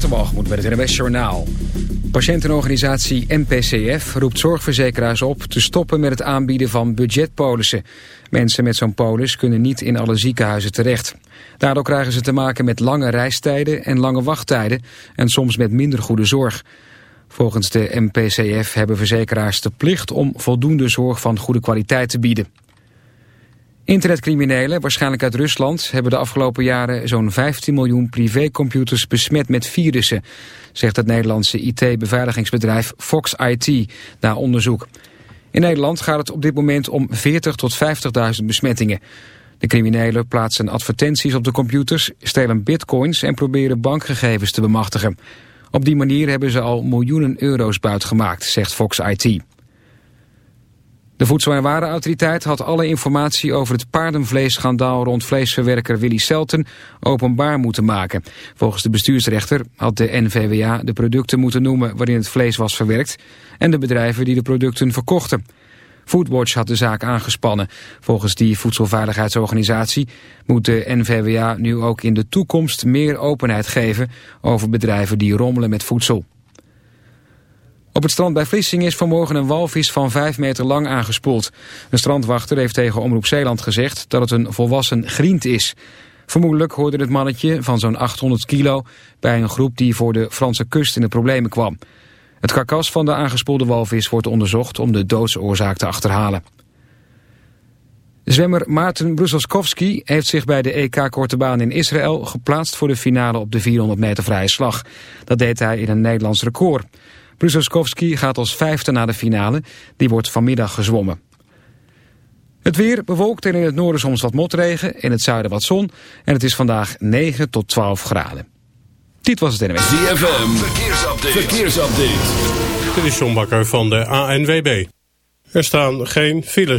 Waterbalgemoed met het NWS Journaal. Patiëntenorganisatie NPCF roept zorgverzekeraars op te stoppen met het aanbieden van budgetpolissen. Mensen met zo'n polis kunnen niet in alle ziekenhuizen terecht. Daardoor krijgen ze te maken met lange reistijden en lange wachttijden en soms met minder goede zorg. Volgens de NPCF hebben verzekeraars de plicht om voldoende zorg van goede kwaliteit te bieden. Internetcriminelen, waarschijnlijk uit Rusland, hebben de afgelopen jaren zo'n 15 miljoen privécomputers besmet met virussen, zegt het Nederlandse IT-beveiligingsbedrijf Fox IT na onderzoek. In Nederland gaat het op dit moment om 40 tot 50.000 besmettingen. De criminelen plaatsen advertenties op de computers, stelen bitcoins en proberen bankgegevens te bemachtigen. Op die manier hebben ze al miljoenen euro's buitgemaakt, zegt Fox IT. De Voedsel- en Warenautoriteit had alle informatie over het paardenvleesschandaal rond vleesverwerker Willy Selten openbaar moeten maken. Volgens de bestuursrechter had de NVWA de producten moeten noemen waarin het vlees was verwerkt en de bedrijven die de producten verkochten. Foodwatch had de zaak aangespannen. Volgens die voedselveiligheidsorganisatie moet de NVWA nu ook in de toekomst meer openheid geven over bedrijven die rommelen met voedsel. Op het strand bij Vlissingen is vanmorgen een walvis van 5 meter lang aangespoeld. Een strandwachter heeft tegen Omroep Zeeland gezegd dat het een volwassen griend is. Vermoedelijk hoorde het mannetje van zo'n 800 kilo bij een groep die voor de Franse kust in de problemen kwam. Het karkas van de aangespoelde walvis wordt onderzocht om de doodsoorzaak te achterhalen. Zwemmer Maarten Bruselskowski heeft zich bij de EK Korte Baan in Israël geplaatst voor de finale op de 400 meter vrije slag. Dat deed hij in een Nederlands record. Bruselskowski gaat als vijfde naar de finale. Die wordt vanmiddag gezwommen. Het weer bewolkt en in het noorden soms wat motregen. In het zuiden wat zon. En het is vandaag 9 tot 12 graden. Dit was het NWS. ZFM, verkeersupdate. verkeersupdate. Dit is John Bakker van de ANWB. Er staan geen files.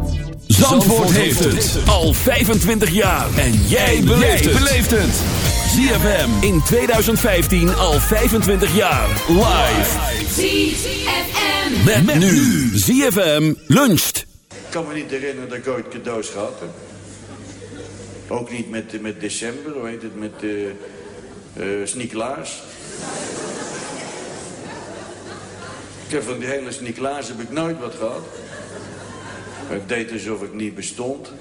Zandvoort heeft het al 25 jaar. En jij beleeft het. ZFM in 2015 al 25 jaar. Live. ZFM. Met, met nu. ZFM luncht. Ik kan me niet herinneren dat ik ooit cadeaus gehad heb. Ook niet met, met december, hoe heet het, met uh, uh, Sint-Niklaas. Ik heb van die hele Sint-Niklaas heb ik nooit wat gehad. Ik deed alsof ik niet bestond.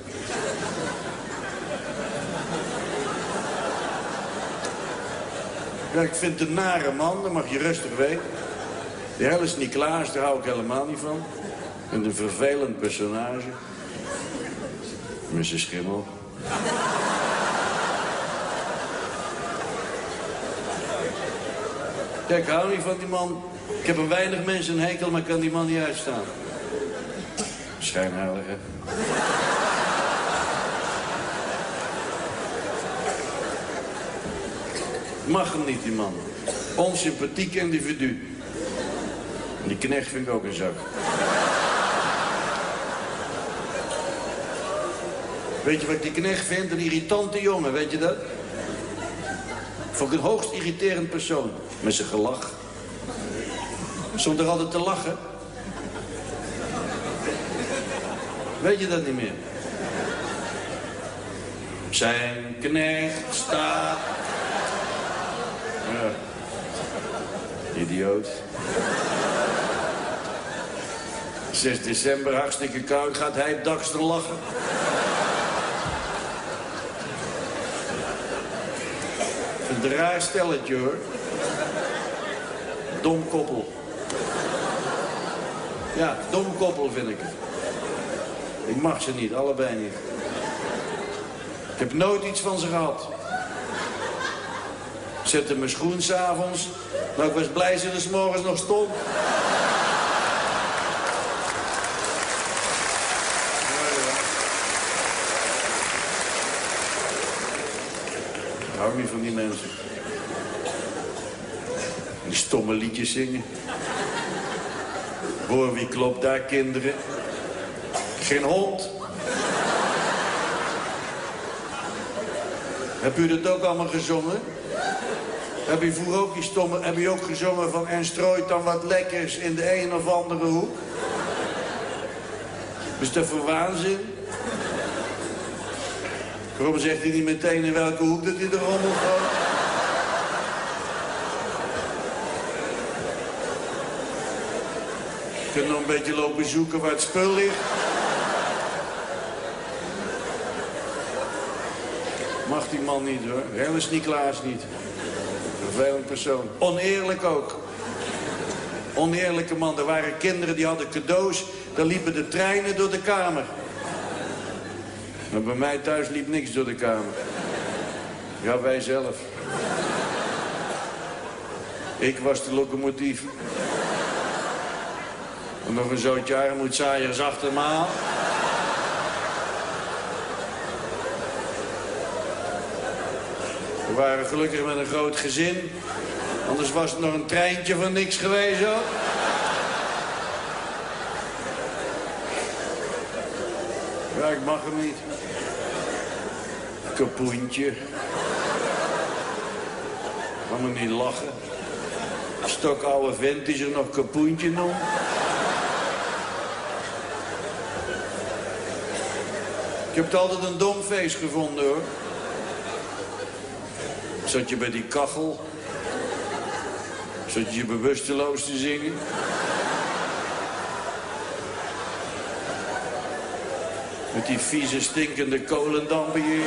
Ja, ik vind een nare man, dat mag je rustig weten. Die hele Sint-Niklaas, daar hou ik helemaal niet van. Vind een vervelend personage. Zijn schimmel. Ja, ik hou niet van die man. Ik heb een weinig mensen een hekel, maar ik kan die man niet uitstaan. Schijnheilige. Mag hem niet, die man. Onsympathiek individu. Die knecht vind ik ook een zak. Weet je wat ik die knecht vind? Een irritante jongen, weet je dat? Vond ik een hoogst irriterend persoon. Met zijn gelach. Stond er altijd te lachen. Weet je dat niet meer? Zijn knecht staat... Ja. Idioot. 6 december, hartstikke koud, gaat hij het dakste lachen. Een raar stelletje hoor. Dom koppel. Ja, dom koppel vind ik het. Ik mag ze niet, allebei niet. Ik heb nooit iets van ze gehad. Ik zette mijn schoen s'avonds, maar ik was blij ze er 's morgens nog stond. Ik hou niet van die mensen. Die stomme liedjes zingen. Hoor wie klopt daar, kinderen? Geen hond. Heb u dat ook allemaal gezongen? Heb u vroeger ook die stomme... Heb u ook gezongen van... En strooit dan wat lekkers in de een of andere hoek? Is dat voor waanzin? Waarom zegt hij niet meteen in welke hoek dat hij de rommel gooit? Je kunt nog een beetje lopen zoeken waar het spul ligt. Die man niet hoor. Remmers Niklaas niet. Vervelend persoon. Oneerlijk ook. Oneerlijke man. Er waren kinderen die hadden cadeaus. Daar liepen de treinen door de kamer. Maar bij mij thuis liep niks door de kamer. Ja, wij zelf. Ik was de locomotief. En nog een zootje armoedzaaiers achter me. We waren gelukkig met een groot gezin. Anders was het nog een treintje van niks geweest ook. Ja, ik mag hem niet. Kapoentje. Kan me niet lachen. Stokoude vent die zich nog kapoentje noemt. Ik heb het altijd een dom feest gevonden, hoor. Zat je bij die kachel. Zat je je bewusteloos te zingen. Met die vieze, stinkende kolendamp in je,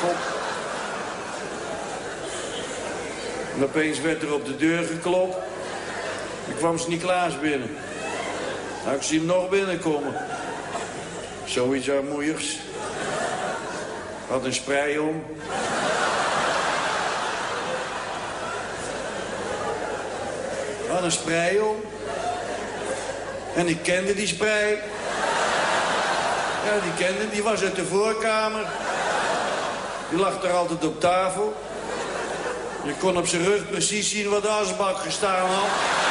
kop. En opeens werd er op de deur geklopt. Er kwam Sint-Niklaas binnen. Nou, ik zie hem nog binnenkomen. Zoiets armoeigs. Had een sprei om. Een sprei om. En ik kende die sprei. Ja, die kende, die was uit de voorkamer. Die lag daar altijd op tafel. Je kon op zijn rug precies zien wat de asbak gestaan had.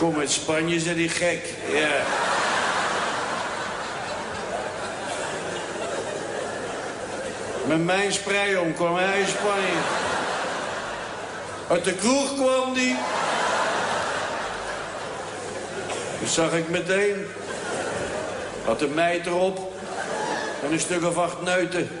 Kom uit Spanje, zei die gek. Ja. Met mijn sprei om kwam hij in Spanje. Uit de kroeg kwam die. Dat zag ik meteen. Had een meid erop. En een stuk of acht neuten.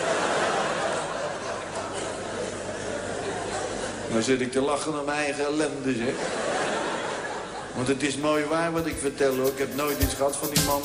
Dan zit ik te lachen om mijn eigen ellende, zeg. Want het is mooi waar wat ik vertel, hoor. Ik heb nooit iets gehad van die man.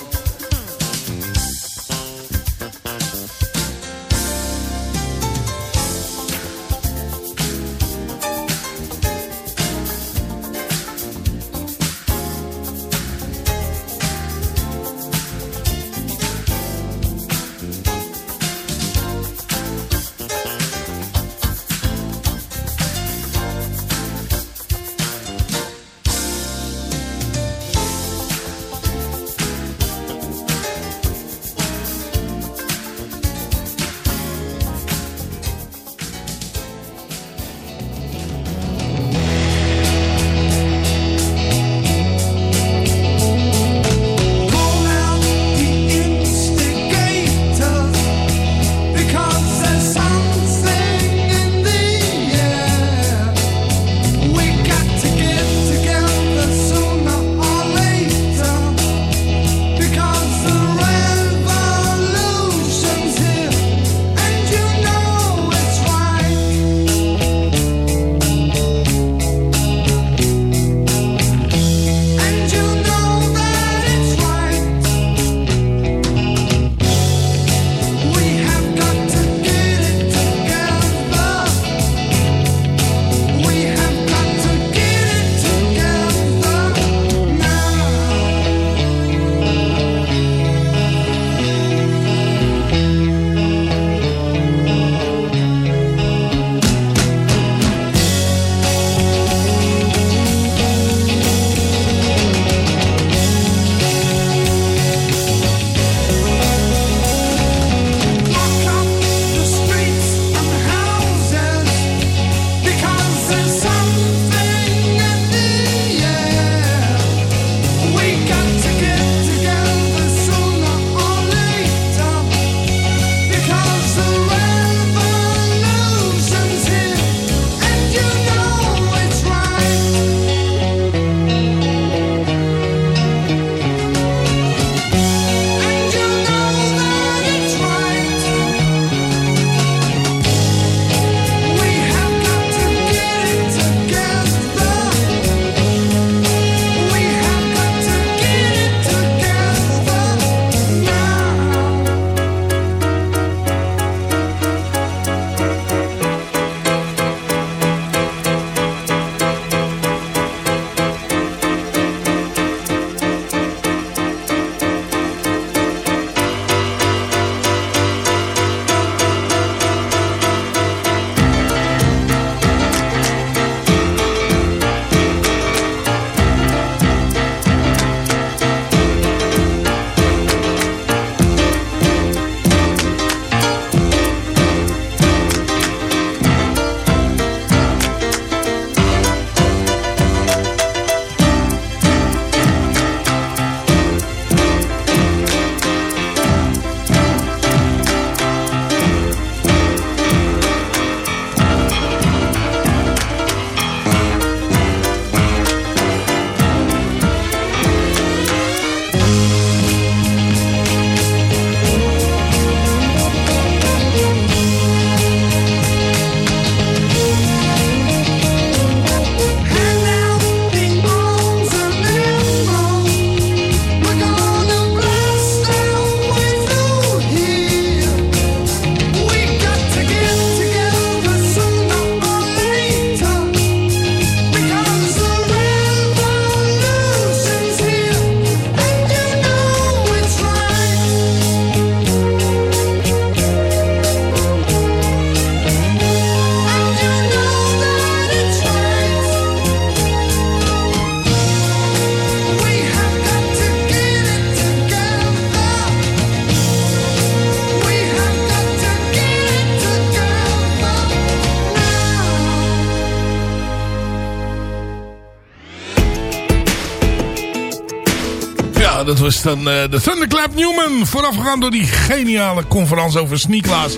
Was dan eh, de Thunderclap Newman. Voorafgegaan door die geniale conferentie over sneaklaas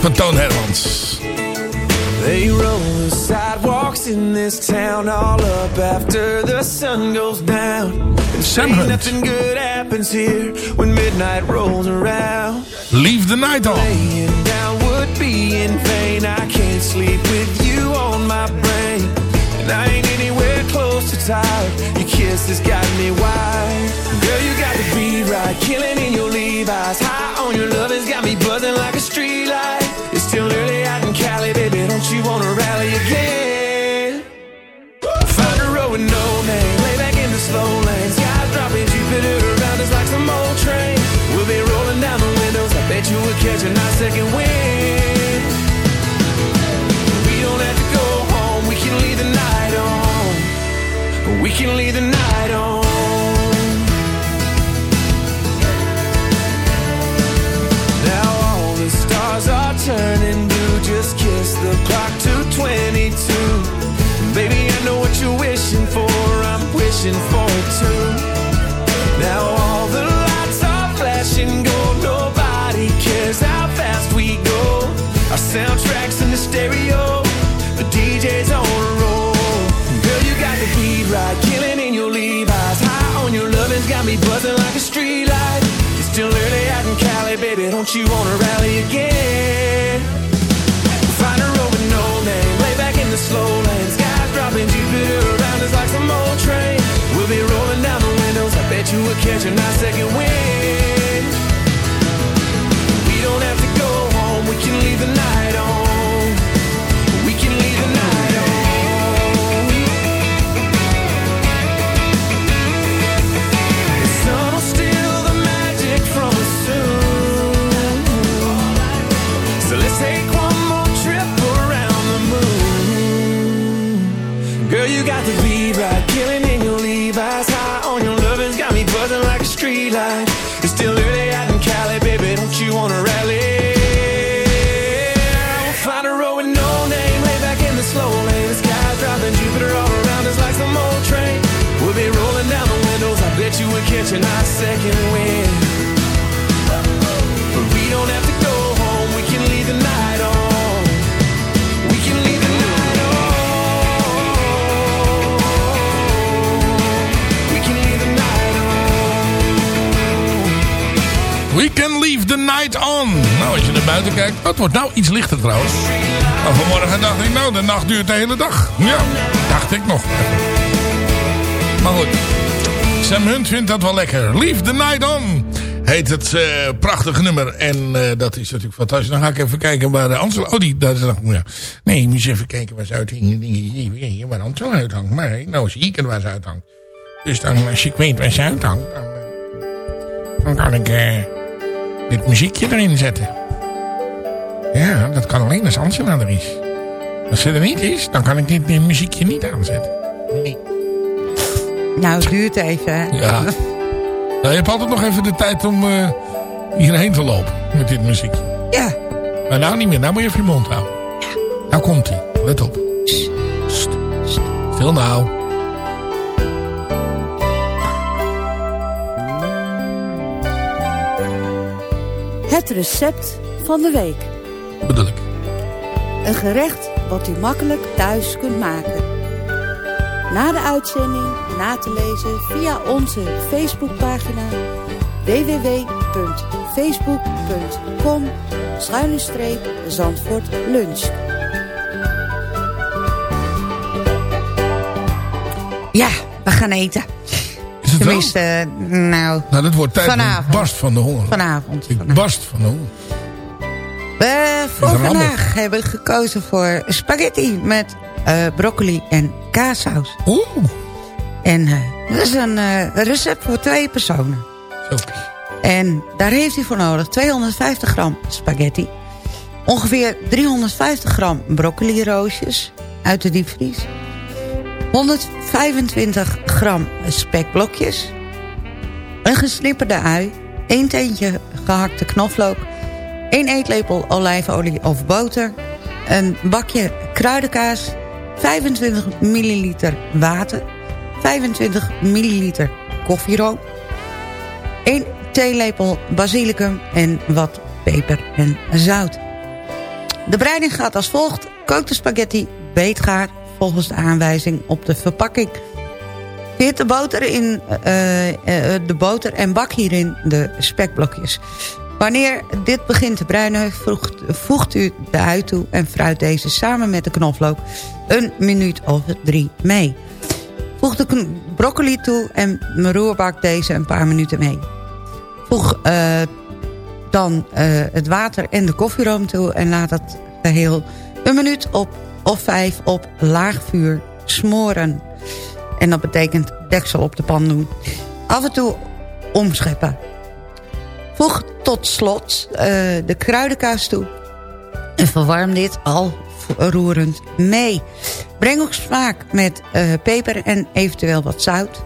van Toon Hermans. They roll the sidewalks in this town all up after the sun goes down. Sam Hunt. nothing good happens here when midnight rolls around. Leave the night on. Laying down would be in vain. I can't sleep with you on my brain. And I ain't to tired. Your kiss has got me wired. Girl, you got the beat right. Killing in your Levi's. High on your love has got me buzzing like a street light. It's still early out in Cali, baby. We. We can leave the night on. We can leave the night on. We can leave the night on. We can leave the night on. Nou, als je naar buiten kijkt. oh, het wordt nou iets lichter trouwens. Maar vanmorgen dacht ik, nou, de nacht duurt de hele dag. Ja, dacht ik nog. Maar goed. Sam Hunt vindt dat wel lekker. Leave the night on. Heet het eh, prachtige nummer. En eh, dat is natuurlijk fantastisch. Dan ga ik even kijken waar de Ansel... Oh, die, daar is nog... Ja. Nee, je moet even kijken waar ze uithangt. Waar Ansel uithangt. Maar nou zie ik waar ze uithangt. Dus dan, als ik weet waar ze uithangt... Dan, eh, dan kan ik dit muziekje erin zetten. Ja, dat kan alleen als Angela er is. Als ze er niet is, dan kan ik dit, dit muziekje niet aanzetten. Nee. Nou, het duurt even. hè. Ja. Nou, je hebt altijd nog even de tijd om eh, hierheen te lopen met dit muziekje. Ja. Maar nou niet meer, nou moet je even je mond houden. Nou komt hij, let op. Sst. Stil nou. Het recept van de week. Bedoel ik. Een gerecht wat u makkelijk thuis kunt maken. Na de uitzending na te lezen via onze Facebookpagina www.facebook.com Zandvoort Lunch. Ja, we gaan eten. Is het wel? Tenminste, eh, nou, Nou, dat wordt tijd vanavond. ik barst van de honger. Vanavond. Ik barst van de honger. We voor Rammel. vandaag hebben we gekozen voor spaghetti met eh, broccoli en kaassaus. Oeh. En eh, dat is een eh, recept voor twee personen. Zo. En daar heeft hij voor nodig 250 gram spaghetti. Ongeveer 350 gram broccoli roosjes uit de diepvries. 125 gram spekblokjes. Een gesnipperde ui. 1 teentje gehakte knoflook. 1 eetlepel olijfolie of boter. Een bakje kruidenkaas. 25 milliliter water. 25 milliliter koffieroom. 1 theelepel basilicum en wat peper en zout. De bereiding gaat als volgt. Kook de spaghetti beetgaar volgens de aanwijzing op de verpakking. Veert de boter, in, eh, eh, de boter en bak hierin de spekblokjes. Wanneer dit begint te bruinen, voegt, u de ui toe... en fruit deze samen met de knoflook een minuut of drie mee. Voeg de broccoli toe en roerbak deze een paar minuten mee. Voeg eh, dan eh, het water en de koffieroom toe... en laat het geheel een minuut op of vijf op laag vuur smoren. En dat betekent deksel op de pan doen. Af en toe omscheppen. Voeg tot slot eh, de kruidenkaas toe. En verwarm dit al roerend mee. Breng ook smaak met eh, peper en eventueel wat zout.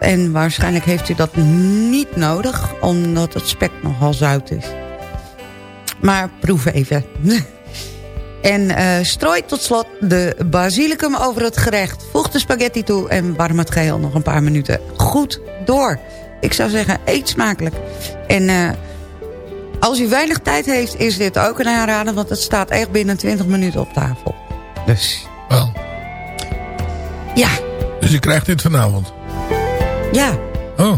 En waarschijnlijk heeft u dat niet nodig, omdat het spek nogal zout is. Maar proef even. en eh, strooi tot slot de basilicum over het gerecht. Voeg de spaghetti toe en warm het geheel nog een paar minuten goed door. Ik zou zeggen, eet smakelijk. En eh, als u weinig tijd heeft, is dit ook een aanrader... want het staat echt binnen 20 minuten op tafel. Dus, Wel. ja, Dus je krijgt dit vanavond. ja. Oh.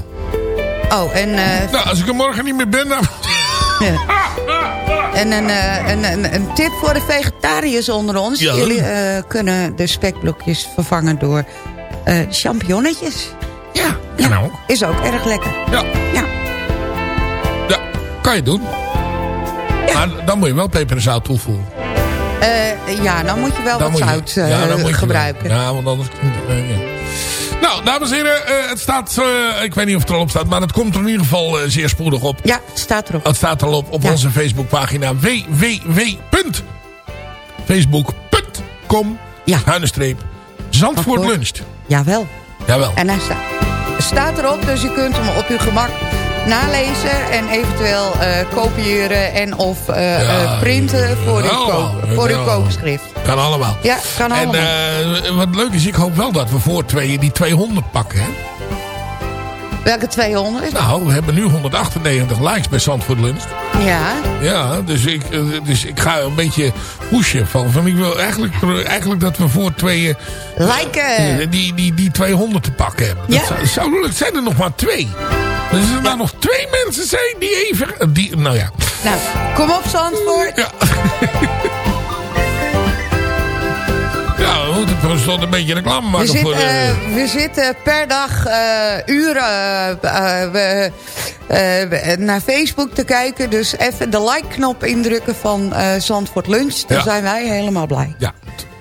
Oh, en... eh, Nou, als ik er morgen niet meer ben, dan... En een, eh, een, een, een tip voor de vegetariërs onder ons. Ja. Jullie eh, kunnen de spekblokjes vervangen door eh champignonnetjes. Ja, ook. Is ook erg lekker. Ja. Ja. Ja, kan je doen. Maar dan moet je wel peper en zout toevoegen. Eh, ja, dan moet je wel Dan wat moet je- zout eh, ja, dan moet je wel. gebruiken. Ja, want anders... eh, ja. Nou, dames en heren, eh, het staat... eh, ik weet niet of het er al op staat, maar het komt er in ieder geval eh, zeer spoedig op. Ja, het staat erop. Het staat al op, Ja. onze Facebookpagina www.facebook.com Ja. Zandvoort Zandvoort. luncht. Jawel. Jawel. En hij staat, staat erop, dus je kunt hem op uw gemak nalezen... en eventueel eh, kopiëren en of eh, Ja, eh, printen voor, uw, koop, voor uw ja. kookschrift. Kan allemaal. Ja, kan En allemaal. eh, wat leuk is, ik hoop wel dat we voor tweeën die 200 pakken. Hè? Welke 200? Nou, we hebben nu 198 likes bij Zandvoort Lunch. Ja. Ja, dus ik, eh, dus ik ga een beetje pushen. Van, van ik wil eigenlijk, eigenlijk dat we voor tweeën Liken. eh, die, die, die 200 te pakken hebben. Ja. Dat zou, het zijn er nog maar twee. Dus als er nou nog twee mensen zijn die even... Die, nou ja. Nou, kom op Zandvoort. Ja, we toch eens een beetje reclame We, maken zit, voor... eh, eh, we zitten per dag eh, uren we, we- naar Facebook te kijken. Dus even de like-knop indrukken van Zandvoort Lunch. Dan Ja. zijn wij helemaal blij. Ja,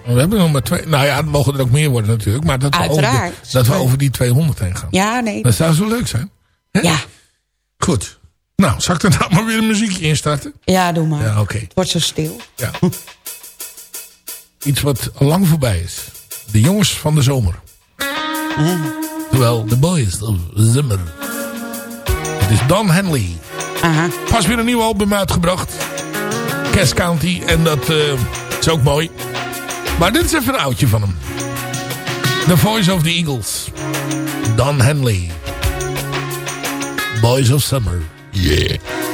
we hebben nog maar twee. Nou ja, het mogen er ook meer worden natuurlijk. Maar dat we, over, de- dat we over die 200 heen gaan. Ja, nee. Dat zou zo leuk zijn. Ja, Goed. Nou, zal ik er nou maar weer een muziekje in starten? ja doe maar. Ja, oké. Het wordt zo stil. Ja. Iets wat lang voorbij is. De jongens van de zomer. Terwijl de boys of zomer. Het is Don Henley. Aha. Pas weer een nieuw album uitgebracht. Cass County. En dat eh, is ook mooi. Maar dit is even een oudje van hem. The Voice of the Eagles. Don Henley. Boys of Summer. Yeah.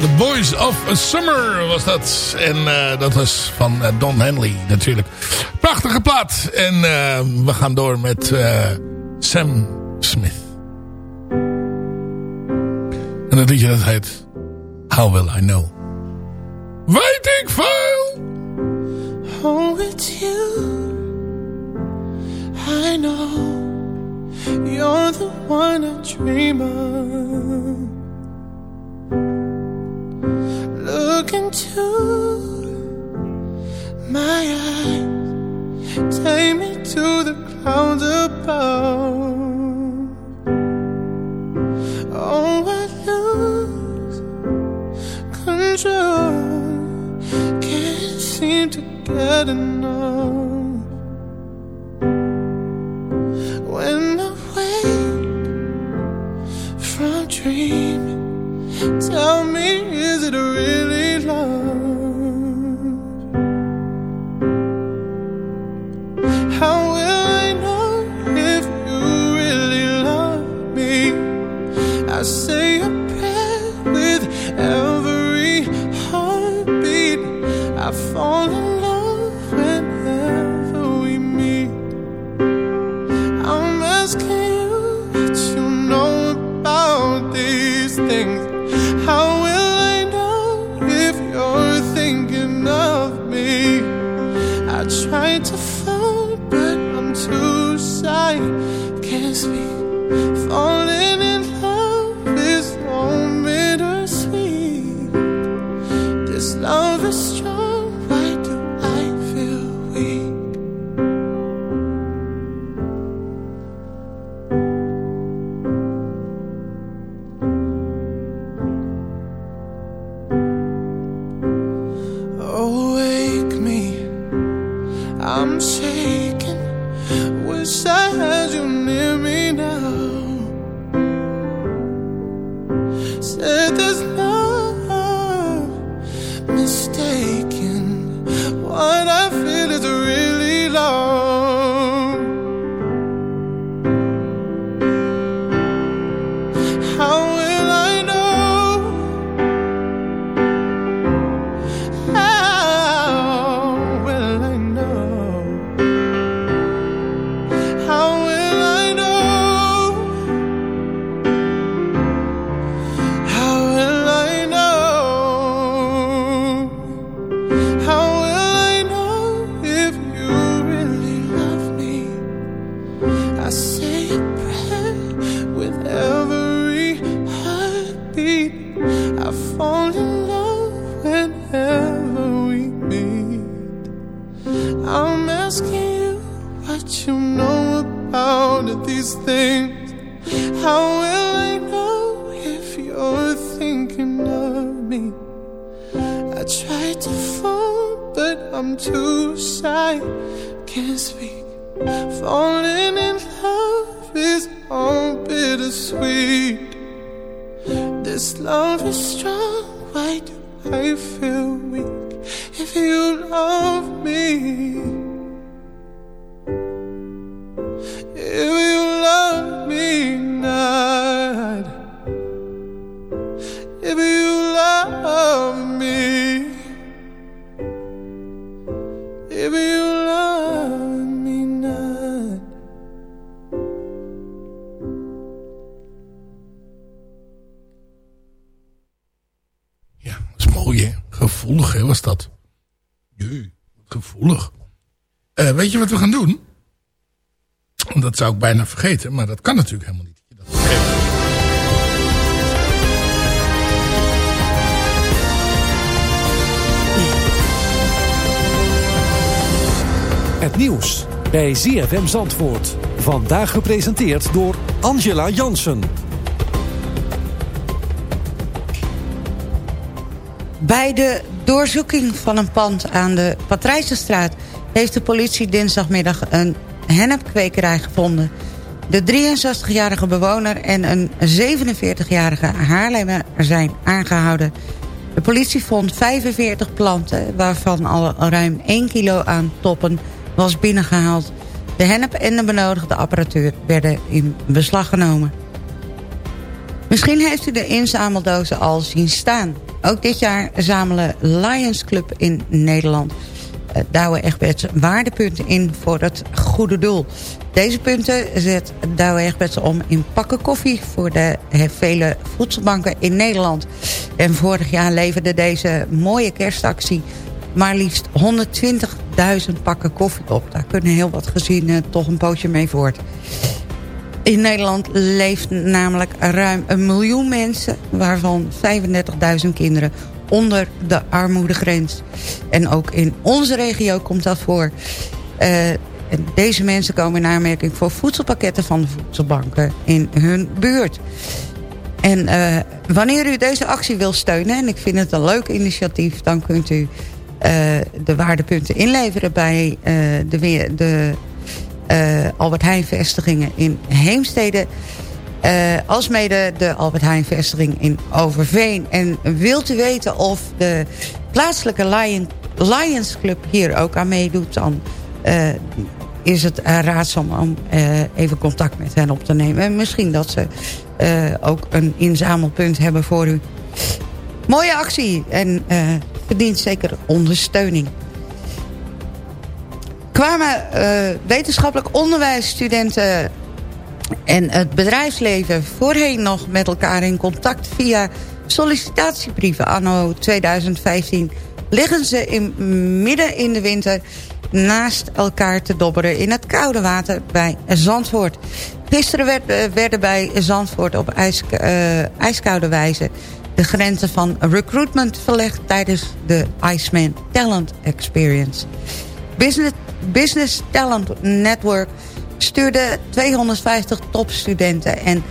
The Boys of Summer was dat. En uh, dat was van uh, Don Henley natuurlijk. Prachtige plaat. En uh, we gaan door met Sam Smith. En dat liedje dat heet How Will I Know. Weet ik veel! Seem to get enough. When I wake from dreaming, tell me, is it really weet je wat we gaan doen? Dat zou ik bijna vergeten, maar dat kan natuurlijk helemaal niet. Dat vergeet. Het nieuws bij ZFM Zandvoort. Vandaag gepresenteerd door Angela Jansen. Bij de doorzoeking van een pand aan de Patrijzenstraat... heeft de politie dinsdagmiddag een hennepkwekerij gevonden. De 63-jarige bewoner en een 47-jarige Haarlemmer zijn aangehouden. De politie vond 45 planten, waarvan al ruim 1 kilo aan toppen was binnengehaald. De hennep en de benodigde apparatuur werden in beslag genomen. Misschien heeft u de inzameldozen al zien staan. Ook dit jaar zamelen Lions Club in Nederland... Uh, Douwe Egberts waardepunten in voor het goede doel. Deze punten zet Douwe Egberts om in pakken koffie... voor de vele voedselbanken in Nederland. En vorig jaar leverde deze mooie kerstactie... maar liefst 120.000 pakken koffie op. Daar kunnen heel wat gezinnen toch een pootje mee voort. In Nederland leeft namelijk ruim een miljoen mensen... waarvan 35.000 kinderen onder de armoedegrens. En ook in onze regio komt dat voor. Uh, deze mensen komen in aanmerking voor voedselpakketten van de voedselbanken in hun buurt. En uh, wanneer u deze actie wil steunen, en ik vind het een leuk initiatief... dan kunt u uh, de waardepunten inleveren bij de, de Albert Heijn vestigingen in Heemstede. Uh, alsmede de Albert Heijn vestiging in Overveen. En wilt u weten of de plaatselijke Lion, Lions Club hier ook aan meedoet... dan uh, is het raadzaam om even contact met hen op te nemen. En misschien dat ze ook een inzamelpunt hebben voor u. Mooie actie en verdient zeker ondersteuning kwamen uh, wetenschappelijk onderwijsstudenten en het bedrijfsleven voorheen nog met elkaar in contact via sollicitatiebrieven anno 2015 liggen ze in, midden in de winter naast elkaar te dobberen in het koude water bij Zandvoort. Gisteren werd, uh, werden bij Zandvoort op ijs, uh, ijskoude wijze de grenzen van recruitment verlegd tijdens de Iceman Talent Experience. Business Business Talent Network stuurde 250 topstudenten en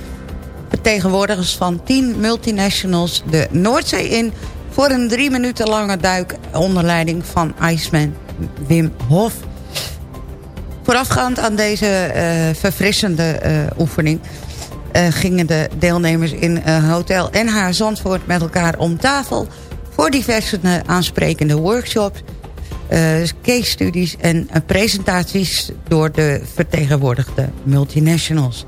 vertegenwoordigers van 10 multinationals de Noordzee in voor een drie minuten lange duik onder leiding van Iceman Wim Hof. Voorafgaand aan deze uh, verfrissende uh, oefening uh, gingen de deelnemers in Hotel NH Zandvoort met elkaar om tafel voor diverse aansprekende workshops case studies en uh, presentaties door de vertegenwoordigde multinationals.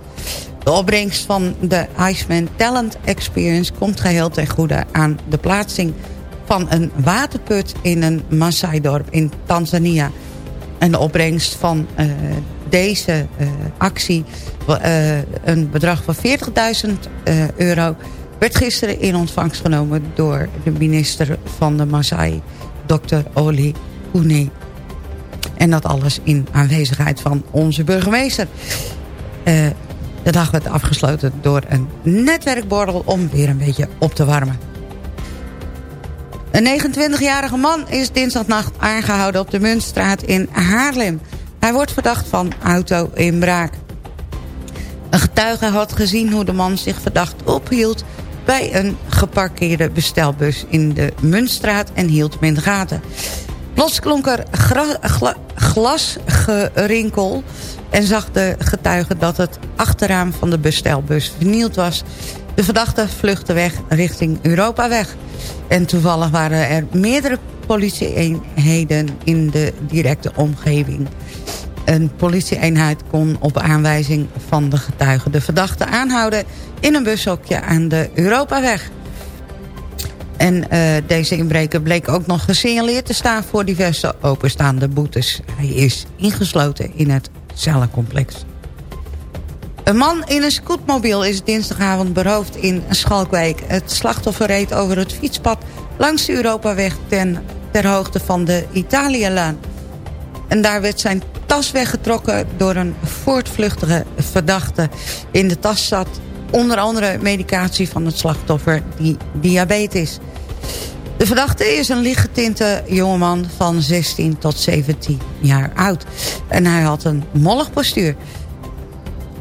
De opbrengst van de Iceman Talent Experience komt geheel ten goede aan de plaatsing van een waterput in een Maasai-dorp in Tanzania. En de opbrengst van uh, deze actie, een bedrag van 40.000 euro... werd gisteren in ontvangst genomen door de minister van de Maasai, Dr. Oli En dat alles in aanwezigheid van onze burgemeester. Uh, de dag werd afgesloten door een netwerkborrel om weer een beetje op te warmen. Een 29-jarige man is dinsdagnacht aangehouden op de Muntstraat in Haarlem. Hij wordt verdacht van auto-inbraak. Een getuige had gezien hoe de man zich verdacht ophield... bij een geparkeerde bestelbus in de Muntstraat en hield hem in de gaten. Plots klonk er glasgerinkel en zag de getuige dat het achterraam van de bestelbus vernield was. De verdachte vluchtte weg richting Europaweg. En toevallig waren er meerdere politieeenheden in de directe omgeving. Een politieeenheid kon op aanwijzing van de getuige de verdachte aanhouden... in een bushokje aan de Europaweg. En uh, deze inbreker bleek ook nog gesignaleerd te staan voor diverse openstaande boetes. Hij is ingesloten in het cellencomplex. Een man in een scootmobiel is dinsdagavond beroofd in Schalkwijk. Het slachtoffer reed over het fietspad langs de Europaweg ten, ter hoogte van de Italiëlaan. En daar werd zijn tas weggetrokken door een voortvluchtige verdachte. In de tas zat onder andere medicatie van het slachtoffer die diabetes. De verdachte is een lichtgetinte jongeman van 16 tot 17 jaar oud. En hij had een mollig postuur.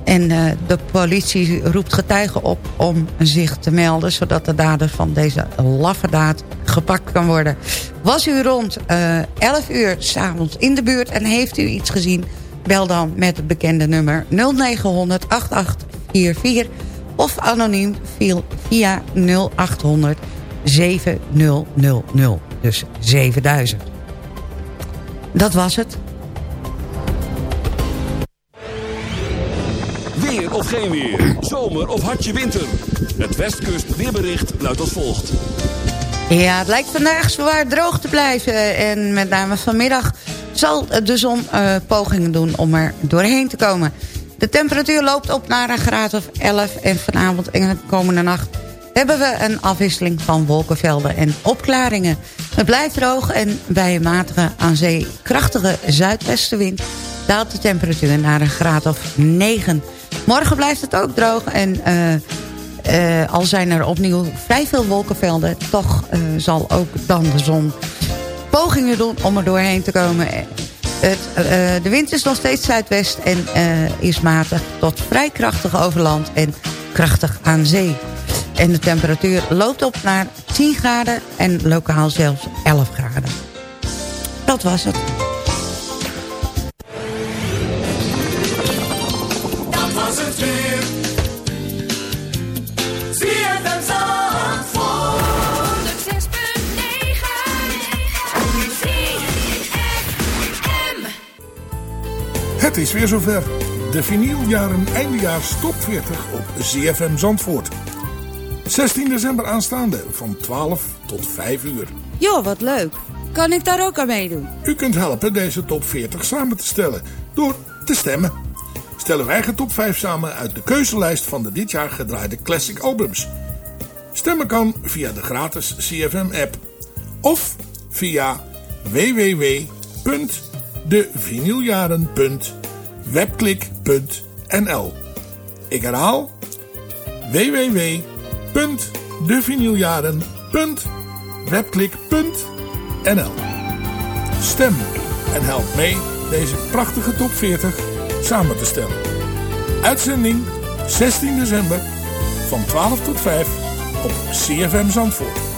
En uh, de politie roept getuigen op om zich te melden... zodat de dader van deze laffe daad gepakt kan worden. Was u rond uh, 11 uur s'avonds in de buurt en heeft u iets gezien... bel dan met het bekende nummer 0900 8844 of anoniem via 0800 7000. Dus 7000. Dat was het. Weer of geen weer. Zomer of hartje winter. Het Westkust weerbericht luidt als volgt. Ja, het lijkt vandaag zwaar droog te blijven. En met name vanmiddag zal de zon uh, pogingen doen om er doorheen te komen. De temperatuur loopt op naar een graad of 11. En vanavond en de komende nacht hebben we een afwisseling van wolkenvelden en opklaringen. Het blijft droog en bij een matige aan zee krachtige zuidwestenwind... daalt de temperatuur naar een graad of 9. Morgen blijft het ook droog en... Uh, uh, al zijn er opnieuw vrij veel wolkenvelden... toch uh, zal ook dan de zon pogingen doen om er doorheen te komen. Uh, de wind is nog steeds zuidwest en is matig tot vrij krachtig over land... en krachtig aan zee. En de temperatuur loopt op naar 10 graden en lokaal zelfs 11 graden. Dat was het. Het is weer zover. De vinyljaren eindejaars top 40 op ZFM Zandvoort. 16 december aanstaande van 12 tot 5 uur. Joh, wat leuk. Kan ik daar ook aan meedoen? U kunt helpen deze top 40 samen te stellen door te stemmen. Stellen wij eigen top 5 samen uit de keuzelijst van de dit jaar gedraaide classic albums. Stemmen kan via de gratis CFM app of via www.devinyljaren.webklik.nl Ik herhaal www.devinyljaren.webklik.nl Stem en help mee deze prachtige top 40 samen te stellen. Uitzending 16 december van 12 tot 5 op CFM Zandvoort.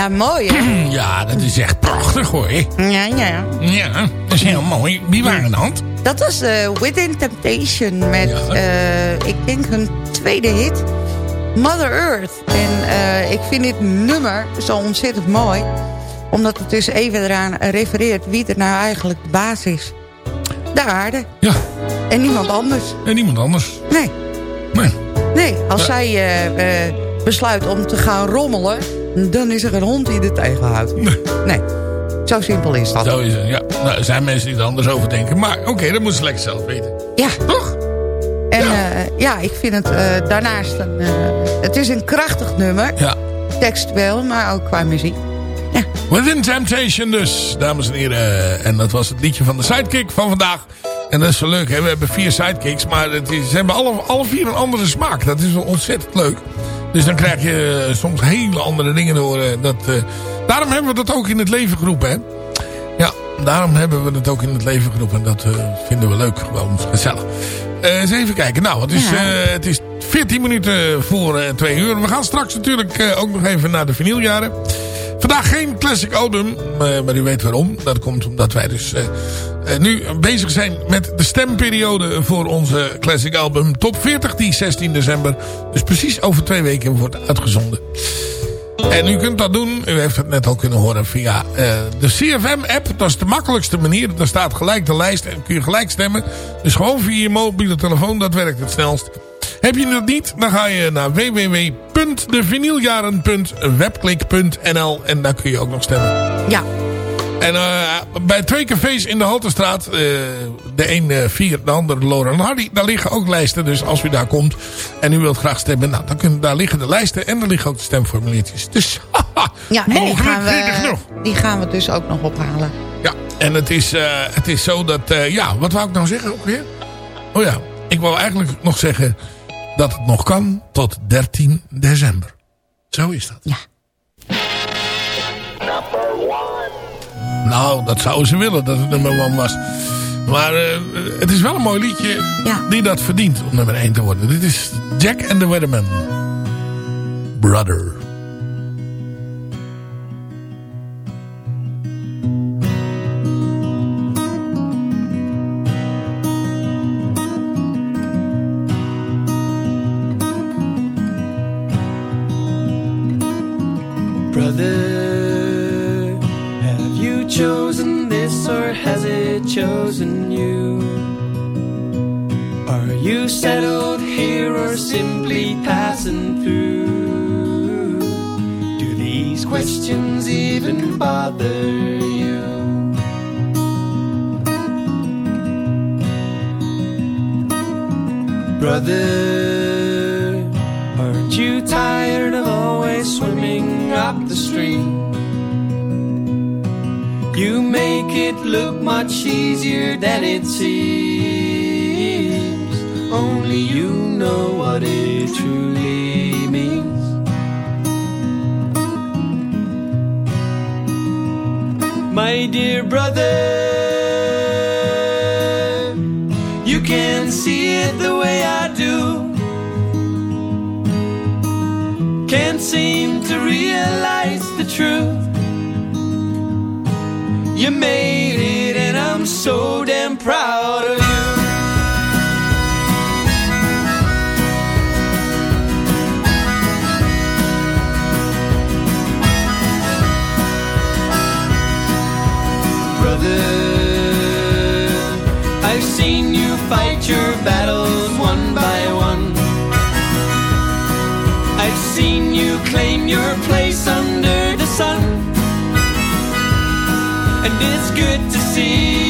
Ja, mooi hè? Ja, dat is echt prachtig hoor. Ja, ja. Ja, dat is heel mooi. Wie waren dat? Dat was eh, Within Temptation met, eh, ik denk hun tweede hit, Mother Earth. En eh, ik vind dit nummer zo ontzettend mooi. Omdat het dus even eraan refereert wie er nou eigenlijk de baas is. De aarde. Ja. En niemand anders. En niemand anders. Nee. Nee. Nee, als zij besluit om te gaan rommelen... dan is er een hond die er tegenhoudt. Nee. Zo simpel is dat. Zo is het, ja. Nou, er zijn mensen die er anders over denken. Maar oké, dat moeten ze lekker zelf weten. Ja. Toch? En ja, ja ik vind het eh, daarnaast... Een, eh, het is een krachtig nummer. Ja. Textueel, maar ook qua muziek. Within Temptation dus, dames en heren. En dat was het liedje van de Sidekick van vandaag. En dat is wel leuk, hè? we hebben vier sidekicks, maar het is, ze hebben alle, alle vier een andere smaak. Dat is wel ontzettend leuk. Dus dan krijg je eh, soms hele andere dingen te horen. Dat, eh, daarom hebben we dat ook in het leven geroepen, hè? Ja, daarom hebben we het ook in het leven geroepen. En dat eh, vinden we leuk, gewoon gezellig. Eh, eens even kijken. Nou, het is, Ja. het is 14 minuten voor eh, twee uur. We gaan straks natuurlijk ook nog even naar de vinyljaren. Vandaag geen classic album, eh, maar u weet waarom. Dat komt omdat wij dus eh, eh, nu bezig zijn met de stemperiode voor onze classic album Top 40, die 16 december. Dus precies over twee weken wordt uitgezonden. En u kunt dat doen, u heeft het net al kunnen horen, via de CFM-app. Dat is de makkelijkste manier. Daar staat gelijk de lijst en kun je gelijk stemmen. Dus gewoon via je mobiele telefoon, dat werkt het snelst. Heb je dat niet, dan ga je naar www.devinyljaren.webklik.nl en daar kun je ook nog stemmen. Ja. En eh, bij twee cafés in de Halterstraat, eh, de een eh, vier, de ander Laura en Hardy, daar liggen ook lijsten. Dus als u daar komt en u wilt graag stemmen, nou, dan kunnen, daar liggen de lijsten en daar liggen ook de stemformuliertjes. Dus Ja, en die mogelijk gaan, we, die gaan we dus ook nog ophalen. Ja, en het is, het is zo dat... ja, wat wou ik nou zeggen ook weer? Oh ja, ik wou eigenlijk nog zeggen dat het nog kan tot 13 december. Zo is dat. Ja. Nou, dat zouden ze willen dat het nummer 1 was. Maar eh, het is wel een mooi liedje die dat verdient om nummer 1 te worden. Dit is Jack and the Weatherman. Brother. Brother, I'm so damn proud of you. Brother, I've seen you fight your battles one by one. I've seen you claim your place under the sun. And it's good to see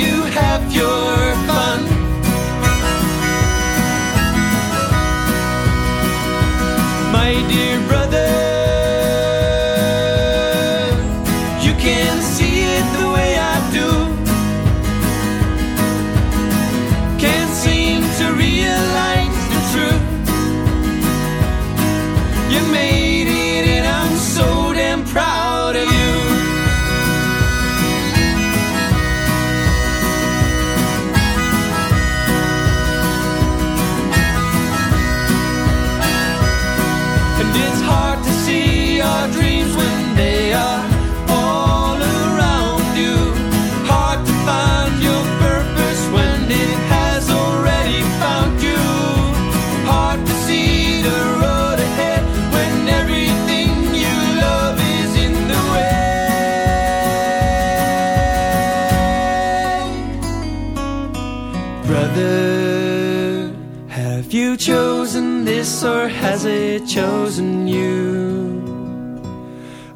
chosen you?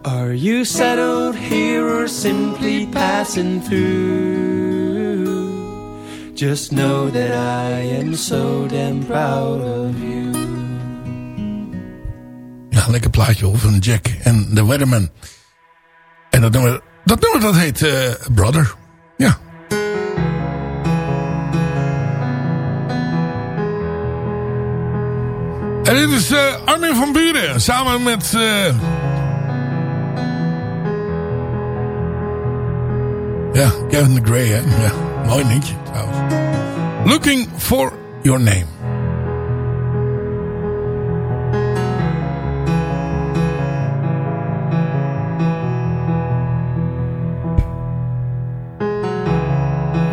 Are you settled here or simply passing through? Just know that I am so damn proud of you. Ja, lekker plaatje hoor, van Jack en The Weatherman. En dat nummer, dat, nummer, dat heet uh, Brother. Ja. En dit is uh, Armin van Buren, samen met... Uh... Ja, Kevin de Grey, hè. Ja, mooi liedje trouwens. Looking for your name.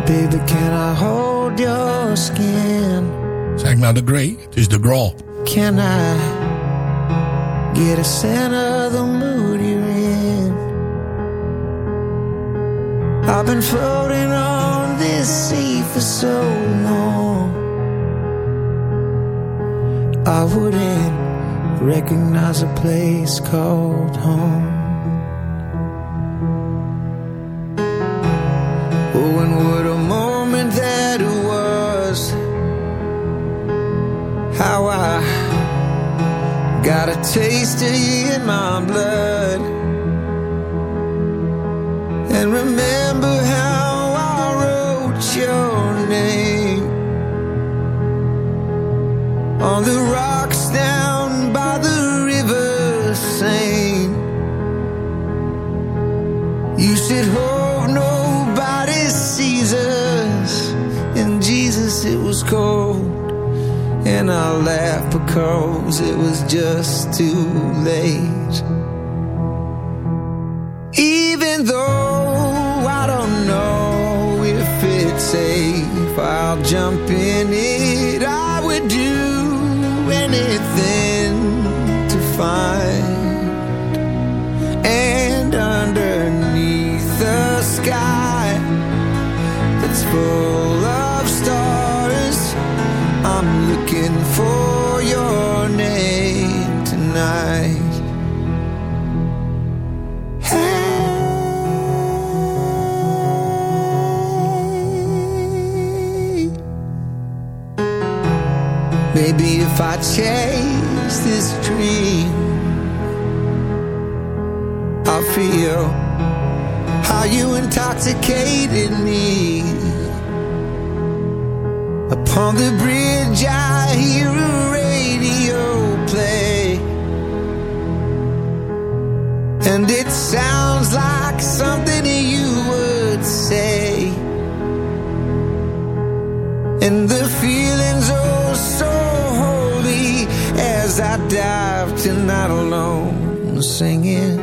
Baby, can I hold your skin? Zeg ik nou de Grey? Het is de Grawl. Can I get a scent of the mood you're in? I've been floating on this sea for so long. I wouldn't recognize a place called home. Taste of you in my blood. And remember how I wrote your name on the rocks down by the river Seine. You said, Hope nobody sees us. And Jesus, it was cold. And I laughed because it was just too late. Even though I don't know if it's safe, I'll jump in it. I would do anything to find. And underneath the sky that's full intoxicated me. Upon the bridge, I hear a radio play, and it sounds like something you would say. And the feeling's oh so holy as I dive tonight alone, singing,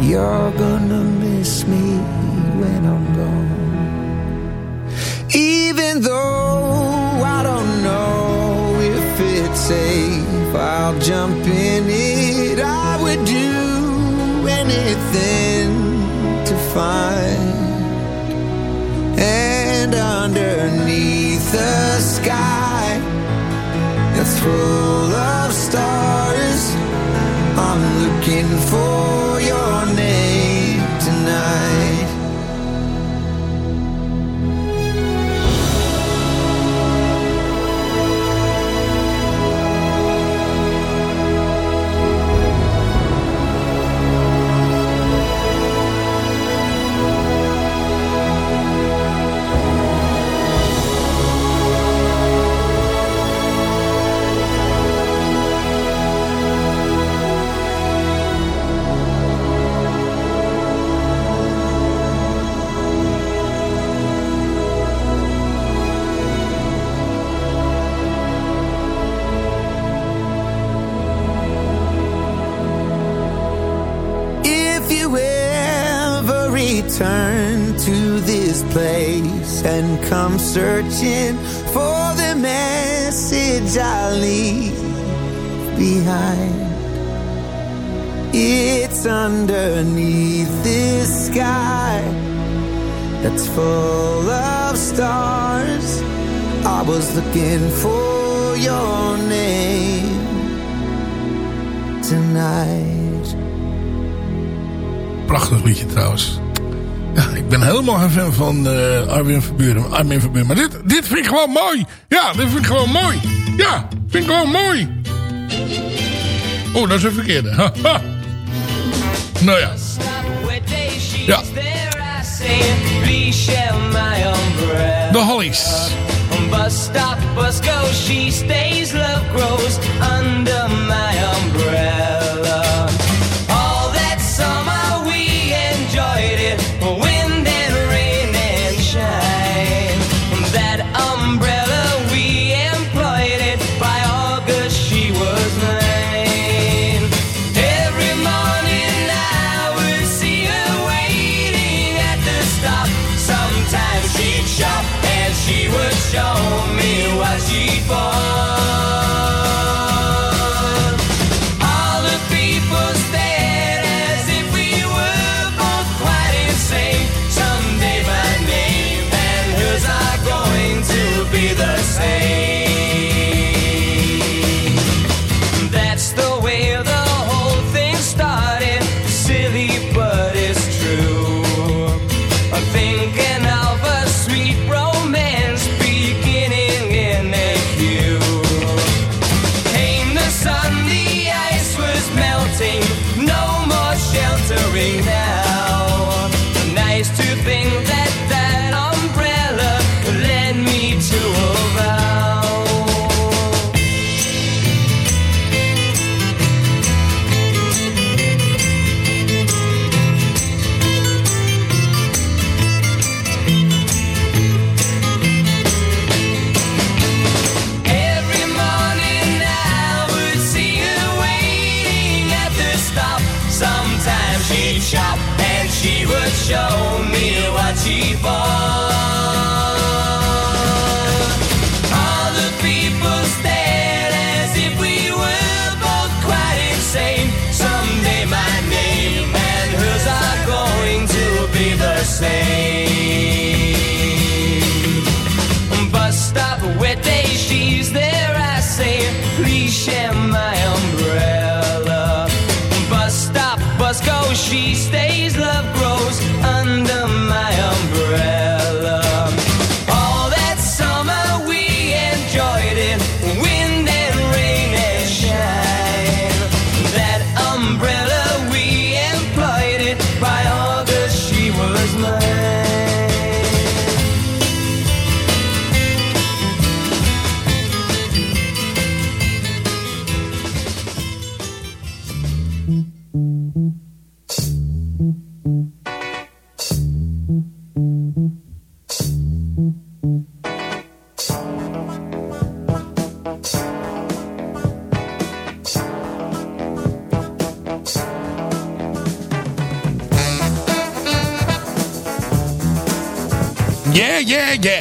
You're gonna safe, I'll jump in it. I would do anything to find. And underneath the sky that's full of stars, I'm looking for searching for the message I leave behind, it's underneath this sky that's full of stars. I was looking for your name tonight. Prachtig liedje trouwens. Ik ben helemaal geen fan van eh Armin Verburen. Armin. Maar dit, dit vind ik gewoon mooi. Ja, dit vind ik gewoon mooi. Ja, vind ik gewoon mooi. Oh, dat is een verkeerde. Nou ja. Ja. De Hollies. Bus stop, bus go, she stays, love grows under my.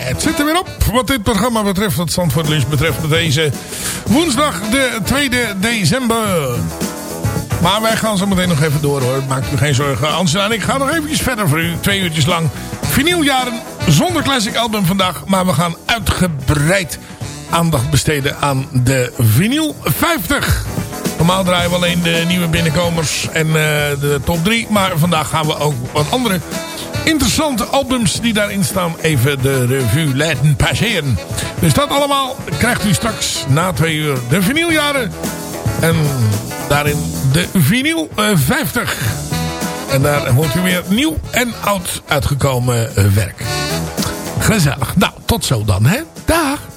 Het zit er weer op. Wat dit programma betreft, wat Zandvoort Lunch betreft. Deze woensdag de 2 december. Maar wij gaan zo meteen nog even door hoor. Maak u geen zorgen. Angela en ik gaan nog eventjes verder voor u. Twee uurtjes lang. Vinyljaren zonder classic album vandaag. Maar we gaan uitgebreid aandacht besteden aan de vinyl 50. Normaal draaien we alleen de nieuwe binnenkomers en eh, de top 3. Maar vandaag gaan we ook wat andere interessante albums die daarin staan even de revue laten passeren. Dus dat allemaal krijgt u straks na twee uur de vinyljaren. En daarin de vinyl eh, 50. En daar hoort u weer nieuw en oud uitgekomen eh, werk. Gezellig. Nou, tot zo dan, hè. Dag.